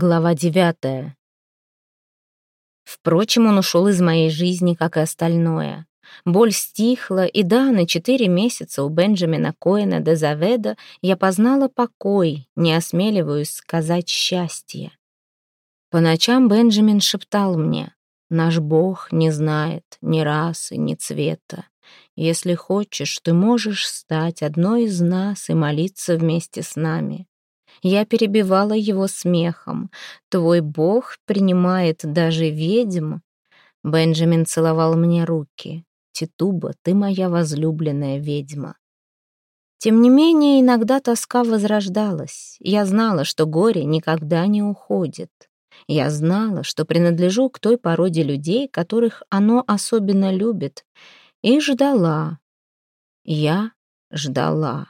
Глава девятая. Впрочем, он ушел из моей жизни, как и остальное. Боль стихла, и да, на четыре месяца у Бенджамина Коэна де Заведа я познала покой, не осмеливаюсь сказать счастье. По ночам Бенджамин шептал мне, «Наш Бог не знает ни расы, ни цвета. Если хочешь, ты можешь стать одной из нас и молиться вместе с нами. Я перебивала его смехом. «Твой бог принимает даже ведьм?» Бенджамин целовал мне руки. «Титуба, ты моя возлюбленная ведьма». Тем не менее, иногда тоска возрождалась. Я знала, что горе никогда не уходит. Я знала, что принадлежу к той породе людей, которых оно особенно любит, и ждала. Я ждала.